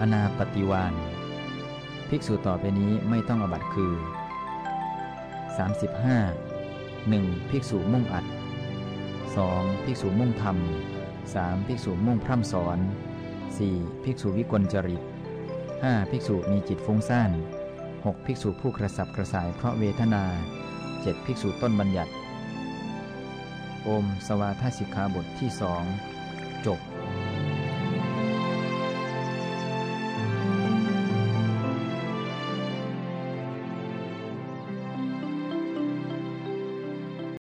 อนาปฏิวานภิกษุต่อไปนี้ไม่ต้องอบัตคือ 35 1. ภิกษุมุ่งอัด 2. ภิกษุมุ่งธรรม 3. ภิกษุมุ่งพร่ำสอน 4. ภิกษุวิกลจริต 5. ภิกษุมีจิตฟุ้งซ่าน 6. ภิกษุผู้กระสับกระส่ายเพราะเวทนา 7. ภิกษุต้นบัญญัติ อม สวาทสิกขาบทที่สองจบ